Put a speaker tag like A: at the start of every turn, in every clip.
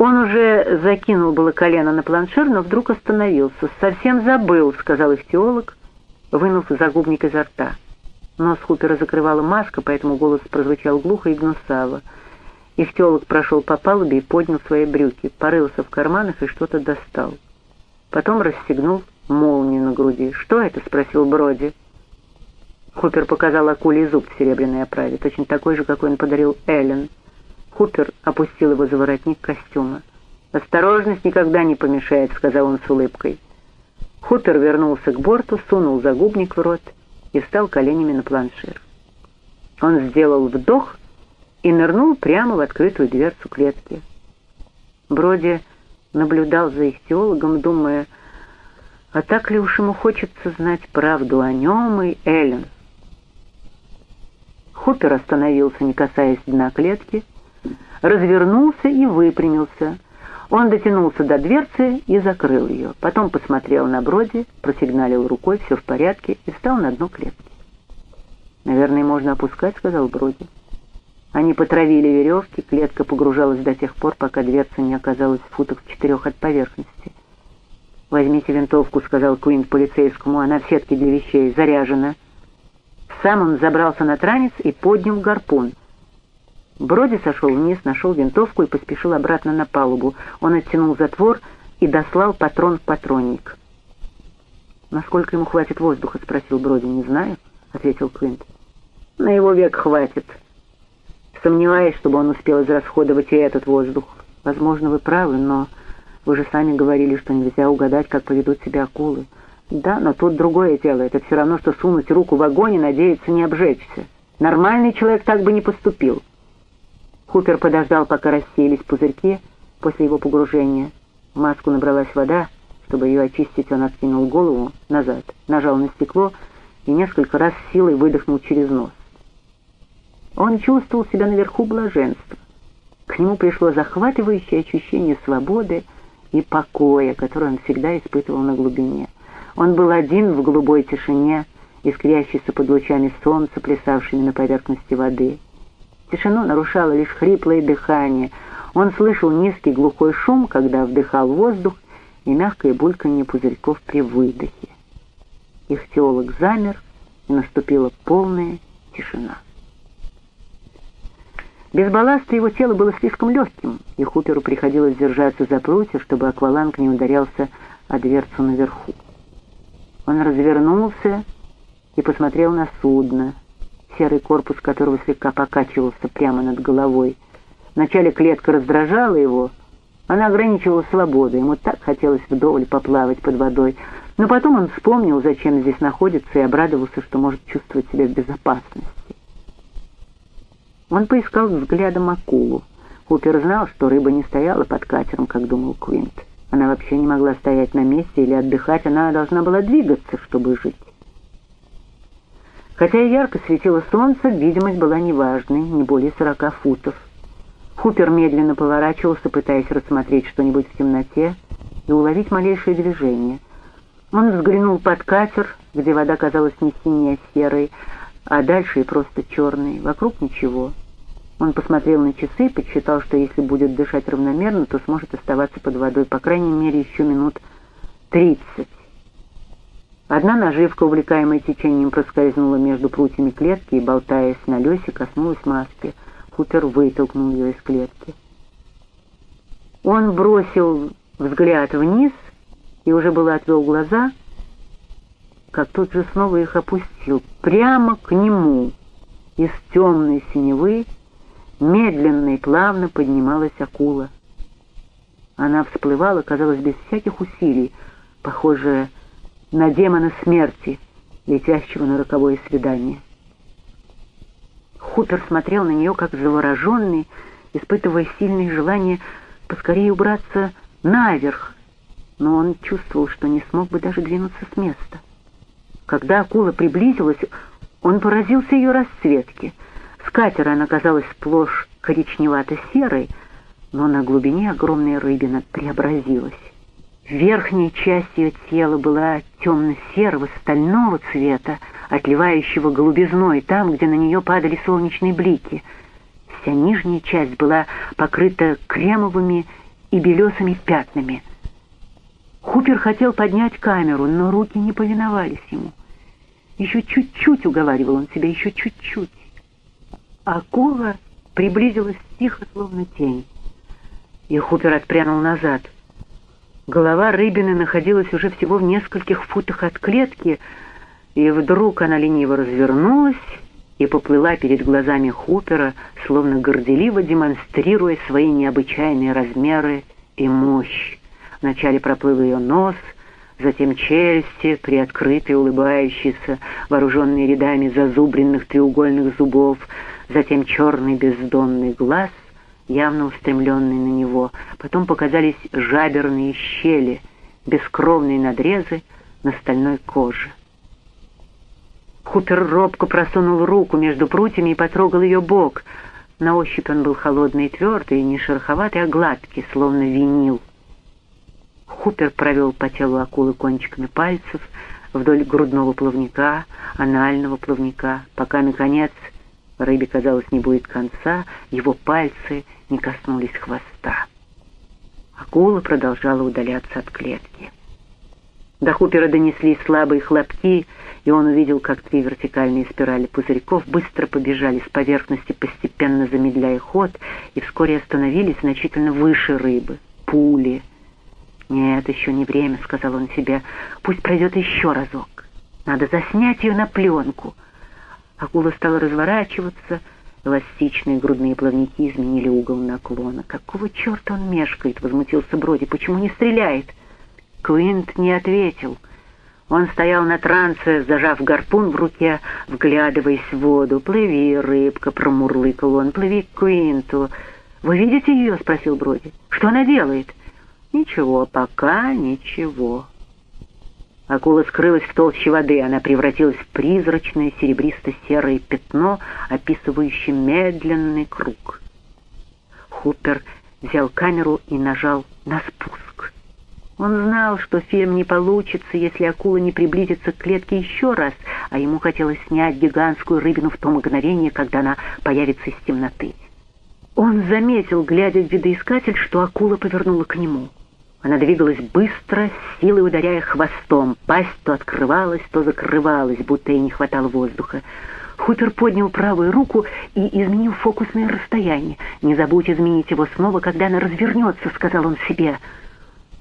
A: Он уже закинул было колено на планшер, но вдруг остановился. «Совсем забыл», — сказал ихтиолог, вынув загубник изо рта. Нос Хупера закрывала маска, поэтому голос прозвучал глухо и гнусаво. Ихтиолог прошел по палубе и поднял свои брюки, порылся в карманах и что-то достал. Потом расстегнул молнию на груди. «Что это?» — спросил Броди. Хупер показал акулий зуб в серебряной оправе, точно такой же, какой он подарил Эллен. Хупер опустил его за воротник костюма. «Осторожность никогда не помешает», — сказал он с улыбкой. Хупер вернулся к борту, сунул загубник в рот и встал коленями на планшир. Он сделал вдох и нырнул прямо в открытую дверцу клетки. Броди наблюдал за их теологом, думая, а так ли уж ему хочется знать правду о нем и Эллен. Хупер остановился, не касаясь дна клетки, развернулся и выпрямился. Он дотянулся до дверцы и закрыл ее. Потом посмотрел на Броди, просигналил рукой, все в порядке, и встал на дно клетки. «Наверное, можно опускать», — сказал Броди. Они потравили веревки, клетка погружалась до тех пор, пока дверца не оказалась в футах четырех от поверхности. «Возьмите винтовку», — сказал Куин полицейскому, — «она в сетке для вещей, заряжена». Сам он забрался на транец и поднял гарпун. Броди сошел вниз, нашел винтовку и поспешил обратно на палубу. Он оттянул затвор и дослал патрон в патронник. «Насколько ему хватит воздуха?» — спросил Броди. «Не знаю», — ответил Квинт. «На его век хватит. Сомневаюсь, чтобы он успел израсходовать и этот воздух. Возможно, вы правы, но вы же сами говорили, что нельзя угадать, как поведут себя акулы. Да, но тут другое дело. Это все равно, что сунуть руку в огонь и надеяться не обжечься. Нормальный человек так бы не поступил». Хупер подождал, пока рассеялись пузырьки после его погружения. В маску набралась вода. Чтобы ее очистить, он откинул голову назад, нажал на стекло и несколько раз силой выдохнул через нос. Он чувствовал себя наверху блаженства. К нему пришло захватывающее ощущение свободы и покоя, которое он всегда испытывал на глубине. Он был один в голубой тишине, искрящейся под лучами солнца, плясавшими на поверхности воды. Тишину нарушало лишь хриплое дыхание. Он слышал низкий глухой шум, когда вдыхал воздух, и мягкое бульканье пузырьков при выдохе. Их теолог замер, и наступила полная тишина. Без балласта его тело было слишком легким, и Хуперу приходилось держаться за прутья, чтобы акваланг не ударялся о дверцу наверху. Он развернулся и посмотрел на судно, серый корпус которого слегка покачивался прямо над головой. Вначале клетка раздражала его, она ограничивала свободу, ему так хотелось вдоволь поплавать под водой, но потом он вспомнил, зачем здесь находится, и обрадовался, что может чувствовать себя в безопасности. Он поискал взглядом акулу. Хупер знал, что рыба не стояла под катером, как думал Квинт. Она вообще не могла стоять на месте или отдыхать, она должна была двигаться, чтобы жить. Хотя и ярко светило солнце, видимость была неважной, не более сорока футов. Хупер медленно поворачивался, пытаясь рассмотреть что-нибудь в темноте и уловить малейшее движение. Он взглянул под катер, где вода казалась не синей, а серой, а дальше и просто черной. Вокруг ничего. Он посмотрел на часы и подсчитал, что если будет дышать равномерно, то сможет оставаться под водой, по крайней мере, еще минут тридцать. Одна наживка, увлекаемая течением, проскользнула между прутьями клетки и, болтаясь на лесе, коснулась маски. Хупер вытолкнул ее из клетки. Он бросил взгляд вниз и уже было отвел глаза, как тут же снова их опустил. Прямо к нему из темной синевы медленно и плавно поднималась акула. Она всплывала, казалось, без всяких усилий, похожая на демона смерти, летящего на роковое свидание. Хупер смотрел на нее как завороженный, испытывая сильное желание поскорее убраться наверх, но он чувствовал, что не смог бы даже двинуться с места. Когда акула приблизилась, он поразился ее расцветке. С катера она казалась сплошь коричневато-серой, но на глубине огромная рыбина преобразилась. Верхняя часть ее тела была темно-серого стального цвета, отливающего голубизной там, где на нее падали солнечные блики. Вся нижняя часть была покрыта кремовыми и белесыми пятнами. Хупер хотел поднять камеру, но руки не повиновались ему. Еще чуть-чуть, уговаривал он себя, еще чуть-чуть. Акула приблизилась тихо, словно тень. И Хупер отпрянул назад. Голова рыбины находилась уже всего в нескольких футах от клетки, и вдруг она лениво развернулась и поплыла перед глазами Хупера, словно горделиво демонстрируя свои необычайные размеры и мощь. Вначале проплыл ее нос, затем челюсти, приоткрытые, улыбающиеся, вооруженные рядами зазубренных треугольных зубов, затем черный бездонный глаз, явно устремленный на него. Потом показались жаберные щели, бескровные надрезы на стальной коже. Хупер робко просунул руку между прутьями и потрогал ее бок. На ощупь он был холодный и твердый, не шероховатый, а гладкий, словно винил. Хупер провел по телу акулы кончиками пальцев вдоль грудного плавника, анального плавника, пока, наконец, рыбе, казалось, не будет конца, его пальцы не коснулись хвоста. Акула продолжала удаляться от клетки. До Хупера донеслись слабые хлопки, и он увидел, как три вертикальные спирали пузырьков быстро побежали с поверхности, постепенно замедляя ход, и вскоре остановились значительно выше рыбы. Пули. «Нет, еще не время», — сказал он себе. «Пусть пройдет еще разок. Надо заснять ее на пленку». Акула стала разворачиваться, эластичные грудные плавники изменили угол наклона. «Какого черта он мешкает?» — возмутился Броди. «Почему не стреляет?» Квинт не ответил. Он стоял на трансе, зажав гарпун в руке, вглядываясь в воду. «Плыви, рыбка!» — промурлыкал он. «Плыви к Квинту!» «Вы видите ее?» — спросил Броди. «Что она делает?» «Ничего, пока ничего». Акула скрылась в толще воды, она превратилась в призрачное серебристо-серое пятно, описывающее медленный круг. Хупер взял камеру и нажал на спуск. Он знал, что фильм не получится, если акула не приблизится к клетке еще раз, а ему хотелось снять гигантскую рыбину в то мгновение, когда она появится из темноты. Он заметил, глядя в видоискатель, что акула повернула к нему. Она двигалась быстро, силой ударяя хвостом. Пасть то открывалась, то закрывалась, будто ей не хватало воздуха. Хупер поднял правую руку и изменил фокусное расстояние. «Не забудь изменить его снова, когда она развернется», — сказал он себе.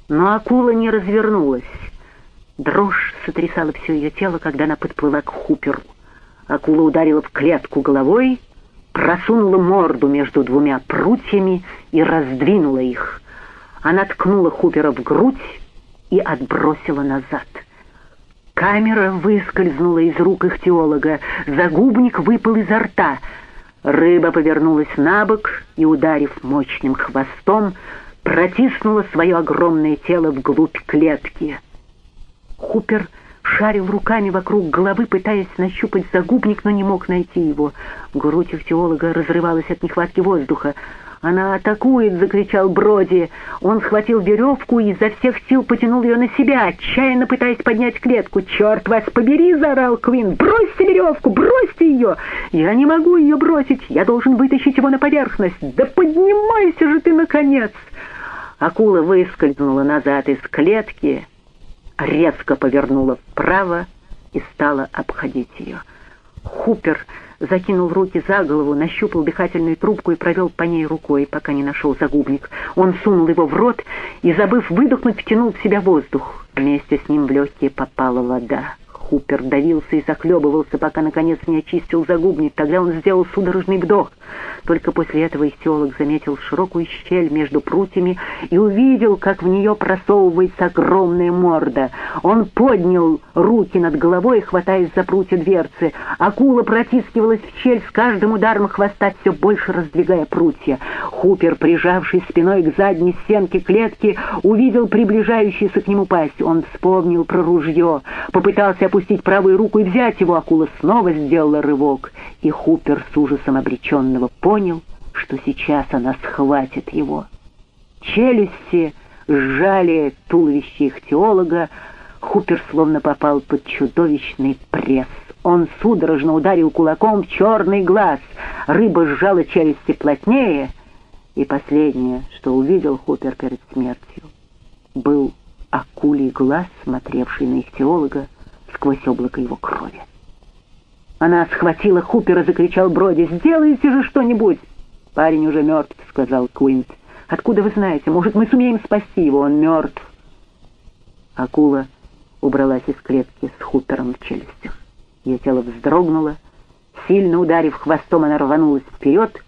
A: Но акула не развернулась. Дрожь сотрясала все ее тело, когда она подплыла к Хуперу. Акула ударила в клетку головой, просунула морду между двумя прутьями и раздвинула их. Она ткнула Хупера в грудь и отбросила назад. Камера выскользнула из рук ихтиолога, загубник выпал изо рта. Рыба повернулась на бок и, ударив мощным хвостом, протиснула свое огромное тело вглубь клетки. Хупер шарил руками вокруг головы, пытаясь нащупать загубник, но не мог найти его. Грудь ихтиолога разрывалась от нехватки воздуха. «Она атакует!» — закричал Броди. Он схватил веревку и изо всех сил потянул ее на себя, отчаянно пытаясь поднять клетку. «Черт вас побери!» — заорал Квин. «Бросьте веревку! Бросьте ее! Я не могу ее бросить! Я должен вытащить его на поверхность! Да поднимайся же ты, наконец!» Акула выскользнула назад из клетки, резко повернула вправо и стала обходить ее. Хупер закинул руки за голову, нащупал дыхательную трубку и провел по ней рукой, пока не нашел загубник. Он сунул его в рот и, забыв выдохнуть, втянул в себя воздух. Вместе с ним в легкие попала вода. Хупер давился и захлебывался, пока, наконец, не очистил загубник. Тогда он сделал судорожный вдох. Только после этого ихтиолог заметил широкую щель между прутьями и увидел, как в нее просовывается огромная морда. Он поднял руки над головой, хватаясь за прутья дверцы. Акула протискивалась в щель с каждым ударом хвоста, все больше раздвигая прутья. Хупер, прижавшись спиной к задней стенке клетки, увидел приближающуюся к нему пасть. Он вспомнил про ружье, попытался опустить правую руку и взять его. Акула снова сделала рывок, и Хупер с ужасом обреченного понял, что сейчас она схватит его. Челюсти сжали туловище ихтиолога, Хупер словно попал под чудовищный пресс. Он судорожно ударил кулаком в черный глаз. Рыба сжала челюсти плотнее, И последнее, что увидел Хупер перед смертью, был акулий глаз, смотревший на их теолога сквозь облако его крови. Она схватила Хупера, закричал Броди, «Сделайте же что-нибудь!» «Парень уже мертв», — сказал Квинт. «Откуда вы знаете? Может, мы сумеем спасти его? Он мертв». Акула убралась из клетки с Хупером в челюстях. Ее тело вздрогнуло. Сильно ударив хвостом, она рванулась вперед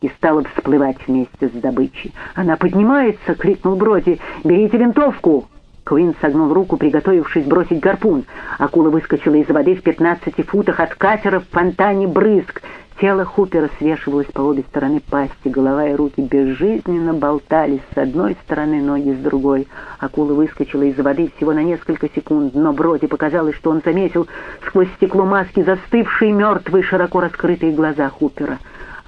A: и стала всплывать вместе с добычей. «Она поднимается!» — крикнул Броди. «Берите винтовку!» Куин согнул руку, приготовившись бросить гарпун. Акула выскочила из воды в пятнадцати футах от катера в фонтане брызг. Тело Хупера свешивалось по обе стороны пасти, голова и руки безжизненно болтались с одной стороны, ноги с другой. Акула выскочила из воды всего на несколько секунд, но Броди показалось, что он заметил сквозь стекло маски застывшие мертвые широко раскрытые глаза Хупера.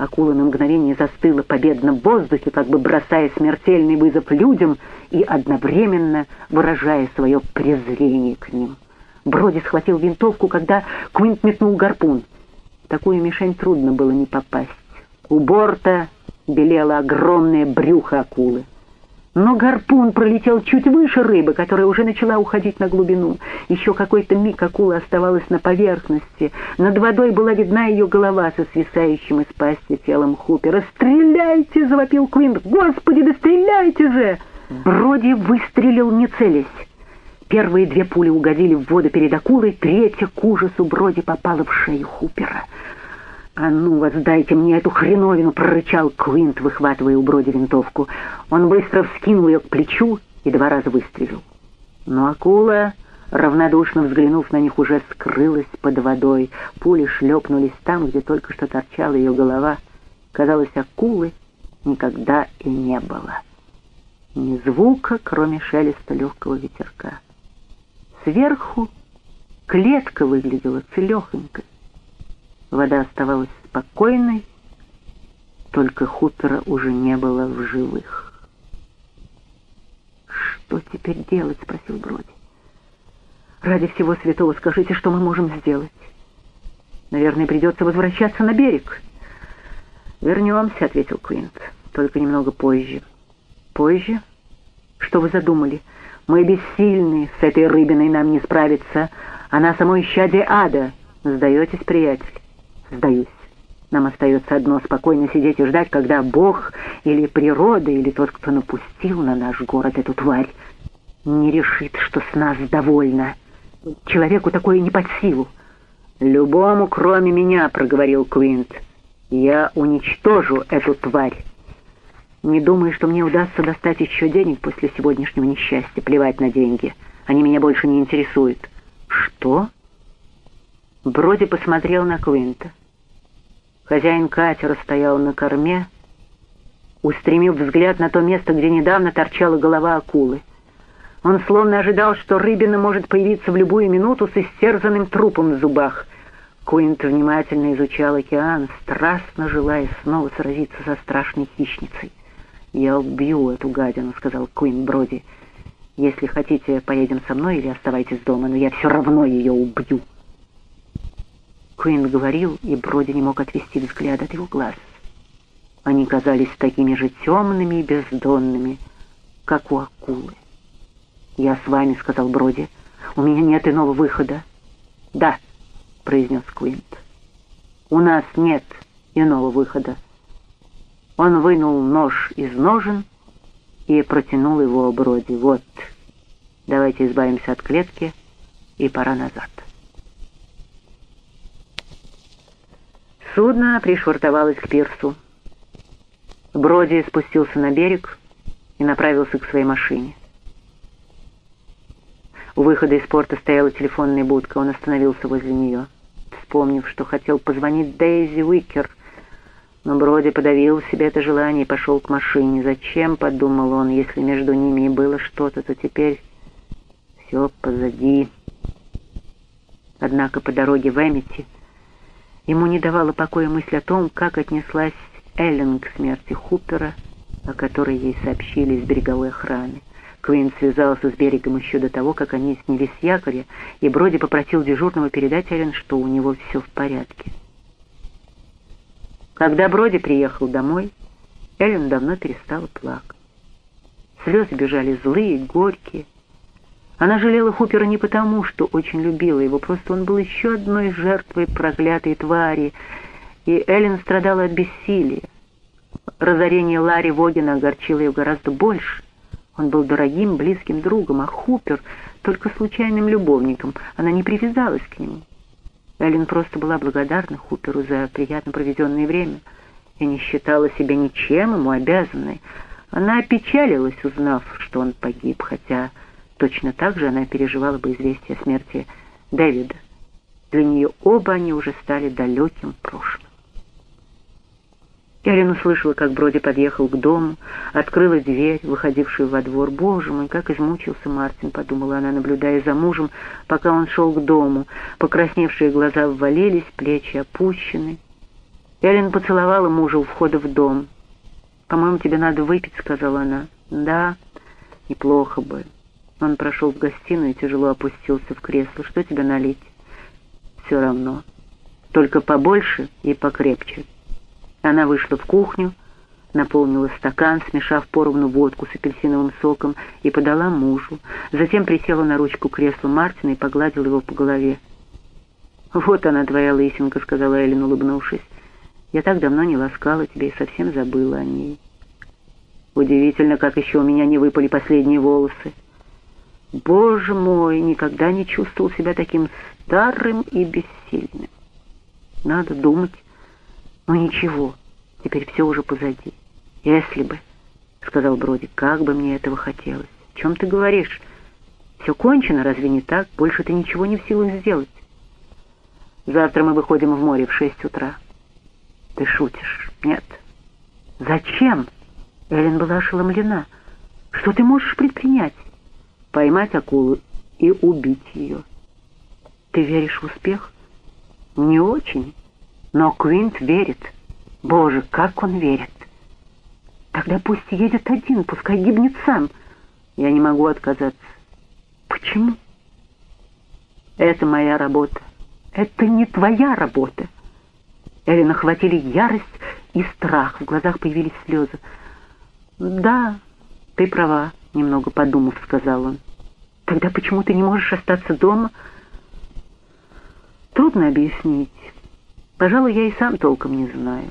A: Акула на мгновение застыла победно в воздухе, как бы бросая смертельный вызов людям и одновременно выражая свое презрение к ним. Броди схватил винтовку, когда Квинт метнул гарпун — такую мишень трудно было не попасть. У борта белело огромное брюхо акулы. Но гарпун пролетел чуть выше рыбы, которая уже начала уходить на глубину. Еще какой-то миг акула оставалась на поверхности. Над водой была видна ее голова со свисающим из пасти телом Хупера. «Стреляйте!» — завопил Квинт. «Господи, да стреляйте же!» Броди выстрелил, не целясь. Первые две пули угодили в воду перед акулой, третья к ужасу Броди попала в шею Хупера. «А ну, воздайте мне эту хреновину!» — прорычал Квинт, выхватывая у Броди винтовку. Он быстро вскинул ее к плечу и два раза выстрелил. Но акула, равнодушно взглянув на них, уже скрылась под водой. Пули шлепнулись там, где только что торчала ее голова. Казалось, акулы никогда и не было. Ни звука, кроме шелеста легкого ветерка. Сверху клетка выглядела целехонькой. Вода оставалась спокойной, только хутора уже не было в живых. «Что теперь делать?» — спросил Броди. «Ради всего святого скажите, что мы можем сделать. Наверное, придется возвращаться на берег». «Вернемся», — ответил Квинт, — «только немного позже». «Позже? Что вы задумали?» Мы бессильны, с этой рыбиной нам не справиться. Она само исчадие ада. Сдаетесь, приятель? Сдаюсь. Нам остается одно — спокойно сидеть и ждать, когда Бог или природа, или тот, кто напустил на наш город эту тварь, не решит, что с нас довольно. Человеку такое не под силу. «Любому, кроме меня», — проговорил Квинт, — «я уничтожу эту тварь». Не думаю, что мне удастся достать еще денег после сегодняшнего несчастья. Плевать на деньги. Они меня больше не интересуют. Что? Броди посмотрел на Квинта. Хозяин катера стоял на корме, устремив взгляд на то место, где недавно торчала голова акулы. Он словно ожидал, что рыбина может появиться в любую минуту с истерзанным трупом в зубах. Куинт внимательно изучал океан, страстно желая снова сразиться со страшной хищницей. «Я убью эту гадину», — сказал Куин Броди. «Если хотите, поедем со мной или оставайтесь дома, но я все равно ее убью». Куин говорил, и Броди не мог отвести взгляд от его глаз. Они казались такими же темными и бездонными, как у акулы. «Я с вами», — сказал Броди. «У меня нет иного выхода». «Да», — произнес Куинт. «У нас нет иного выхода». Он вынул нож из ножен и протянул его Броди. «Вот, давайте избавимся от клетки, и пора назад». Судно пришвартовалось к пирсу. Броди спустился на берег и направился к своей машине. У выхода из порта стояла телефонная будка. Он остановился возле нее, вспомнив, что хотел позвонить Дейзи Уикер, но Броди подавил себе это желание и пошел к машине. «Зачем?» — подумал он. «Если между ними и было что-то, то теперь все позади». Однако по дороге в Эмити ему не давала покоя мысль о том, как отнеслась Эллен к смерти Хупера, о которой ей сообщили из береговой охраны. Квин связался с берегом еще до того, как они снялись с якоря, и Броди попросил дежурного передать Эллен, что у него все в порядке. Когда Броди приехал домой, Эллен давно перестала плакать. Слезы бежали злые, горькие. Она жалела Хупера не потому, что очень любила его, просто он был еще одной жертвой проклятой твари, и Эллен страдала от бессилия. Разорение Ларри Вогина огорчило ее гораздо больше. Он был дорогим, близким другом, а Хупер — только случайным любовником. Она не привязалась к нему. Эллен просто была благодарна Хуперу за приятно проведенное время и не считала себя ничем ему обязанной. Она опечалилась, узнав, что он погиб, хотя точно так же она переживала бы известие о смерти Дэвида. Для нее оба они уже стали далеким прошлым. Эллен услышала, как Броди подъехал к дому, открыла дверь, выходившую во двор. «Боже мой, как измучился Мартин!» — подумала она, наблюдая за мужем, пока он шел к дому. Покрасневшие глаза ввалились, плечи опущены. Эллен поцеловала мужа у входа в дом. «По-моему, тебе надо выпить», — сказала она. «Да, неплохо бы». Он прошел в гостиную и тяжело опустился в кресло. «Что тебе налить?» «Все равно. Только побольше и покрепче». Она вышла в кухню, наполнила стакан, смешав поровну водку с апельсиновым соком, и подала мужу. Затем присела на ручку кресла Мартина и погладила его по голове. «Вот она, твоя лысинка», — сказала Эллен, улыбнувшись. «Я так давно не ласкала тебя и совсем забыла о ней. Удивительно, как еще у меня не выпали последние волосы. Боже мой, никогда не чувствовал себя таким старым и бессильным. Надо думать, но ничего, теперь все уже позади. Если бы, — сказал Броди, — как бы мне этого хотелось. О чем ты говоришь? Все кончено, разве не так? Больше ты ничего не в силах сделать. Завтра мы выходим в море в шесть утра. Ты шутишь? Нет. Зачем? Эллен была ошеломлена. Что ты можешь предпринять? Поймать акулу и убить ее. Ты веришь в успех? Не очень. Но Квинт верит. Боже, как он верит! Тогда пусть едет один, пускай гибнет сам. Я не могу отказаться. Почему? Это моя работа. Это не твоя работа. Эллен охватили ярость и страх. В глазах появились слезы. «Да, ты права», — немного подумав, сказал он. «Тогда почему ты не можешь остаться дома?» «Трудно объяснить. Пожалуй, я и сам толком не знаю.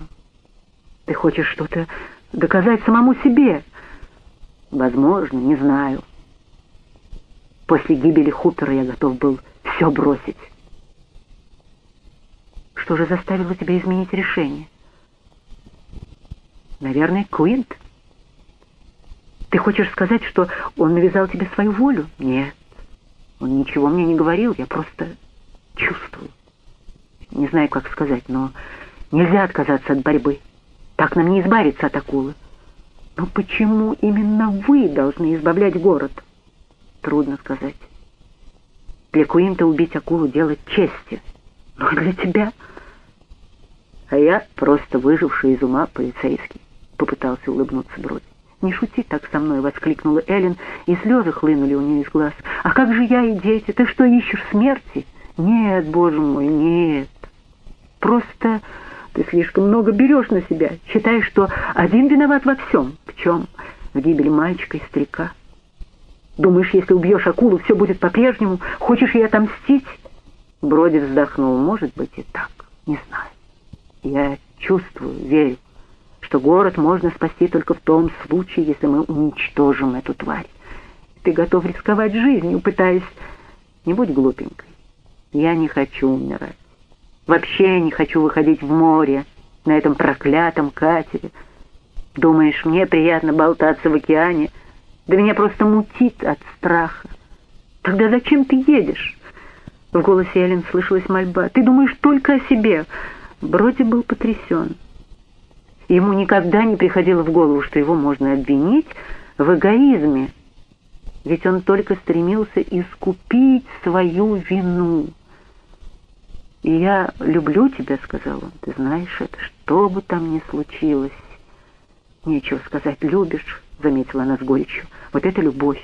A: Ты хочешь что-то доказать самому себе? Возможно, не знаю. После гибели Хутера я готов был все бросить. Что же заставило тебя изменить решение? Наверное, Куинт. Ты хочешь сказать, что он навязал тебе свою волю? Нет, он ничего мне не говорил, я просто чувствую не знаю, как сказать, но нельзя отказаться от борьбы. Так нам не избавиться от акулы. Но почему именно вы должны избавлять город? Трудно сказать. Для Куинта убить акулу — дело чести. Но для тебя... А я просто выживший из ума полицейский, — попытался улыбнуться Броди. «Не шути так со мной!» — воскликнула Эллен, и слезы хлынули у нее из глаз. «А как же я и дети? Ты что, ищешь смерти?» «Нет, боже мой, нет!» Просто ты слишком много берешь на себя, считаешь, что один виноват во всем. В чем? В гибели мальчика и старика. Думаешь, если убьешь акулу, все будет по-прежнему? Хочешь ей отомстить?» Броди вздохнул. «Может быть и так. Не знаю. Я чувствую, верю, что город можно спасти только в том случае, если мы уничтожим эту тварь. Ты готов рисковать жизнью, пытаясь... Не будь глупенькой. Я не хочу умирать. Вообще не хочу выходить в море на этом проклятом катере. Думаешь, мне приятно болтаться в океане? Да меня просто мутит от страха. Тогда зачем ты едешь? В голосе Эллен слышалась мольба. Ты думаешь только о себе. Броди был потрясен. Ему никогда не приходило в голову, что его можно обвинить в эгоизме. Ведь он только стремился искупить свою вину. «И я люблю тебя», — сказал он. «Ты знаешь это, что бы там ни случилось». «Нечего сказать, любишь», — заметила она с горечью. «Вот это любовь».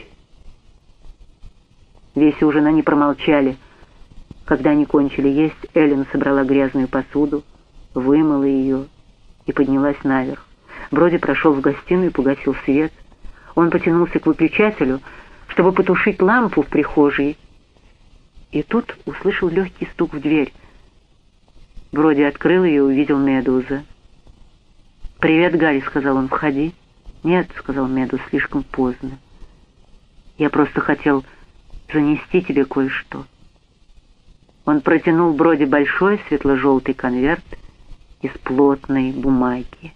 A: Весь ужин они промолчали. Когда они кончили есть, Эллен собрала грязную посуду, вымыла ее и поднялась наверх. Броди прошел в гостиную и погасил свет. Он потянулся к выключателю, чтобы потушить лампу в прихожей, и тут услышал легкий стук в дверь. Броди открыл ее и увидел Медуза. «Привет, Гарри», — сказал он, — «входи». «Нет», — сказал Медуз, — «слишком поздно. Я просто хотел занести тебе кое-что». Он протянул Броди большой светло-желтый конверт из плотной бумаги.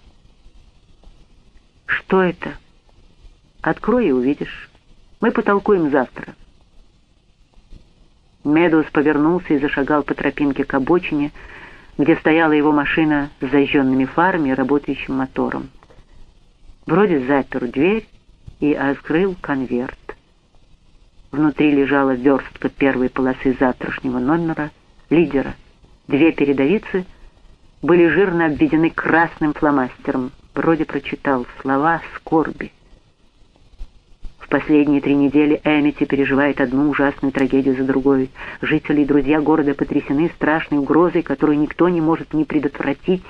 A: «Что это?» «Открой и увидишь. Мы потолкуем завтра». Медус повернулся и зашагал по тропинке к обочине, где стояла его машина с зажженными фарами и работающим мотором. Броди запер дверь и открыл конверт. Внутри лежала верстка первой полосы завтрашнего номера лидера. Две передовицы были жирно обведены красным фломастером. Броди прочитал слова скорби. В последние три недели Эмити переживает одну ужасную трагедию за другой. Жители и друзья города потрясены страшной угрозой, которую никто не может ни предотвратить,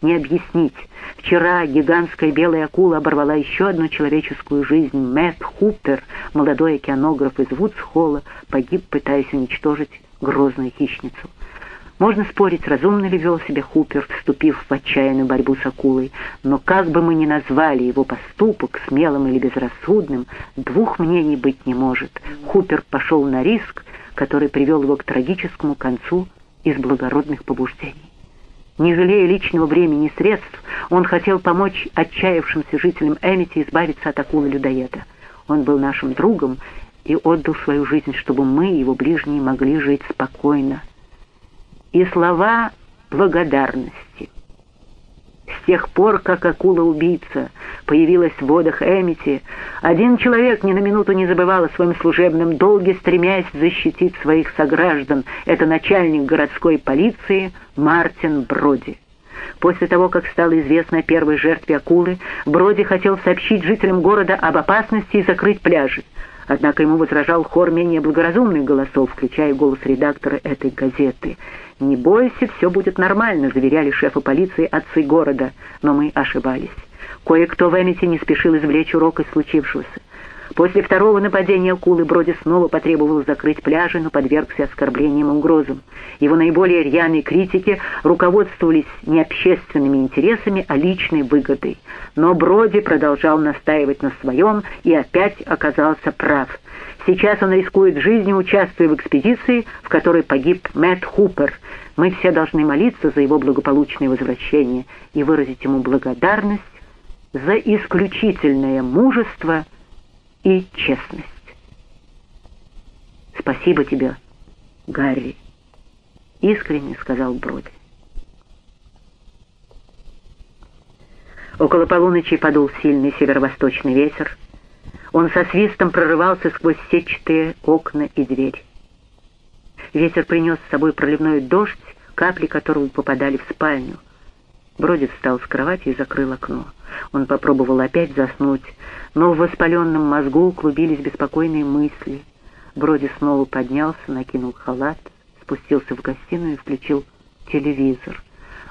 A: ни объяснить. Вчера гигантская белая акула оборвала еще одну человеческую жизнь. Мэтт Хупер, молодой океанограф из Вудсхолла, погиб, пытаясь уничтожить грозную хищницу. Можно спорить, разумно ли вел себя Хупер, вступив в отчаянную борьбу с акулой, но как бы мы ни назвали его поступок, смелым или безрассудным, двух мнений быть не может. Хупер пошел на риск, который привел его к трагическому концу из благородных побуждений. Не жалея личного времени и средств, он хотел помочь отчаявшимся жителям Эмити избавиться от акулы-людоеда. Он был нашим другом и отдал свою жизнь, чтобы мы, его ближние, могли жить спокойно, и слова благодарности. С тех пор, как акула-убийца появилась в водах Эмити, один человек ни на минуту не забывал о своем служебном долге, стремясь защитить своих сограждан. Это начальник городской полиции Мартин Броди. После того, как стало известно о первой жертве акулы, Броди хотел сообщить жителям города об опасности и закрыть пляжи. Однако ему возражал хор менее благоразумных голосов, включая голос редактора этой газеты. «Не бойся, все будет нормально», — заверяли шефа полиции отцы города, но мы ошибались. Кое-кто в Эмити не спешил извлечь урок из случившегося. После второго нападения акулы Броди снова потребовал закрыть пляжи, но подвергся оскорблениям и угрозам. Его наиболее рьяные критики руководствовались не общественными интересами, а личной выгодой. Но Броди продолжал настаивать на своем и опять оказался прав. Сейчас он рискует жизнью, участвуя в экспедиции, в которой погиб Мэтт Хупер. Мы все должны молиться за его благополучное возвращение и выразить ему благодарность за исключительное мужество и честность. «Спасибо тебе, Гарри», — искренне сказал Броди. Около полуночи подул сильный северо-восточный ветер. Он со свистом прорывался сквозь сетчатые окна и дверь. Ветер принес с собой проливной дождь, капли которого попадали в спальню. Броди встал с кровати и закрыл окно. Он попробовал опять заснуть, но в воспаленном мозгу клубились беспокойные мысли. Броди снова поднялся, накинул халат, спустился в гостиную и включил телевизор.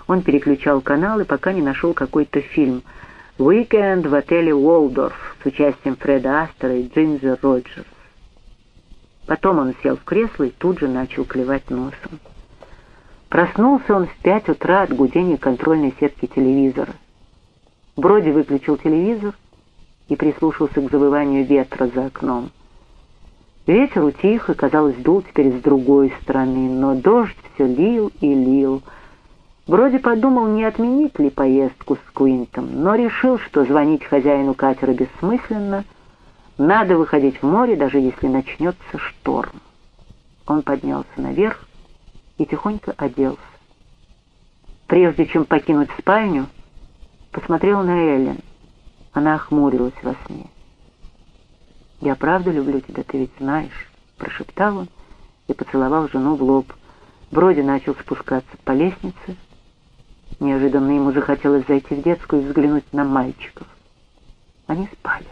A: Он переключал каналы, пока не нашел какой-то фильм «Уикенд в отеле Уолдорф» с участием Фреда Астера и Джинджер Роджерс. Потом он сел в кресло и тут же начал клевать носом. Проснулся он в пять утра от гудения контрольной сетки телевизора. Броди выключил телевизор и прислушался к завыванию ветра за окном. Ветер утих и, казалось, дул теперь с другой стороны, но дождь все лил и лил. Броди подумал, не отменить ли поездку с Куинтом, но решил, что звонить хозяину катера бессмысленно, надо выходить в море, даже если начнется шторм. Он поднялся наверх и тихонько оделся. Прежде чем покинуть спальню, посмотрел на Эллен. Она охмурилась во сне. «Я правда люблю тебя, ты ведь знаешь», — прошептал он и поцеловал жену в лоб. Броди начал спускаться по лестнице. Неожиданно ему захотелось зайти в детскую и взглянуть на мальчиков. Они спали.